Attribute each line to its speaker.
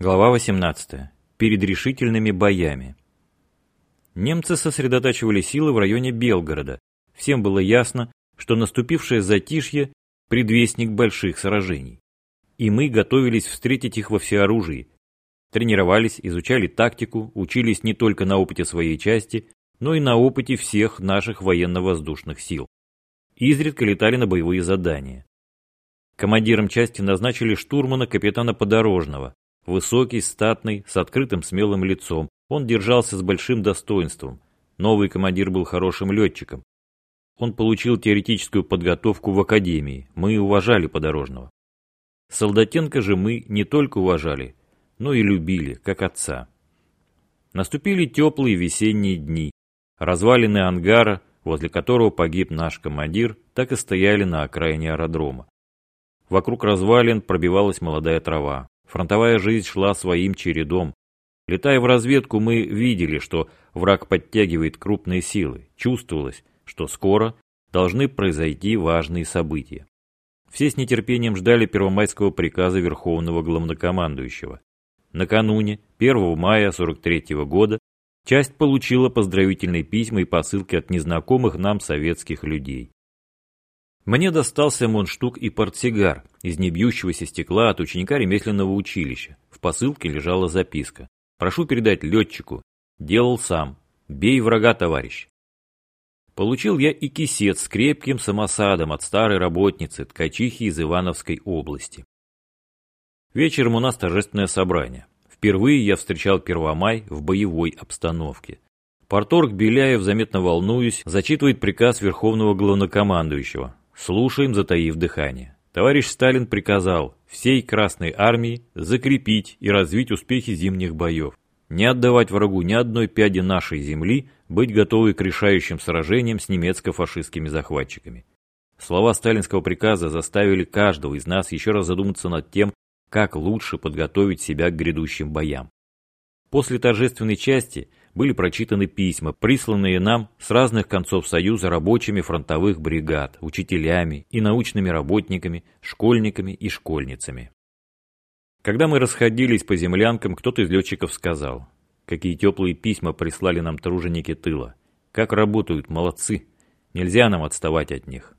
Speaker 1: Глава 18. Перед решительными боями. Немцы сосредотачивали силы в районе Белгорода. Всем было ясно, что наступившее затишье – предвестник больших сражений. И мы готовились встретить их во всеоружии. Тренировались, изучали тактику, учились не только на опыте своей части, но и на опыте всех наших военно-воздушных сил. Изредка летали на боевые задания. Командиром части назначили штурмана капитана Подорожного, Высокий, статный, с открытым смелым лицом. Он держался с большим достоинством. Новый командир был хорошим летчиком. Он получил теоретическую подготовку в академии. Мы уважали Подорожного. Солдатенко же мы не только уважали, но и любили, как отца. Наступили теплые весенние дни. Развалины ангара, возле которого погиб наш командир, так и стояли на окраине аэродрома. Вокруг развалин пробивалась молодая трава. Фронтовая жизнь шла своим чередом. Летая в разведку, мы видели, что враг подтягивает крупные силы. Чувствовалось, что скоро должны произойти важные события. Все с нетерпением ждали первомайского приказа Верховного Главнокомандующего. Накануне, 1 мая 43 -го года, часть получила поздравительные письма и посылки от незнакомых нам советских людей. Мне достался мундштук и портсигар из небьющегося стекла от ученика ремесленного училища. В посылке лежала записка. «Прошу передать летчику. Делал сам. Бей врага, товарищ». Получил я и кисет с крепким самосадом от старой работницы, ткачихи из Ивановской области. Вечером у нас торжественное собрание. Впервые я встречал Первомай в боевой обстановке. Порторг Беляев, заметно волнуюсь, зачитывает приказ Верховного Главнокомандующего. Слушаем, затаив дыхание. Товарищ Сталин приказал всей Красной Армии закрепить и развить успехи зимних боев, не отдавать врагу ни одной пяди нашей земли, быть готовы к решающим сражениям с немецко-фашистскими захватчиками. Слова сталинского приказа заставили каждого из нас еще раз задуматься над тем, как лучше подготовить себя к грядущим боям. После торжественной части были прочитаны письма, присланные нам с разных концов Союза рабочими фронтовых бригад, учителями и научными работниками, школьниками и школьницами. Когда мы расходились по землянкам, кто-то из летчиков сказал, какие теплые письма прислали нам труженики тыла, как работают, молодцы, нельзя нам отставать от них.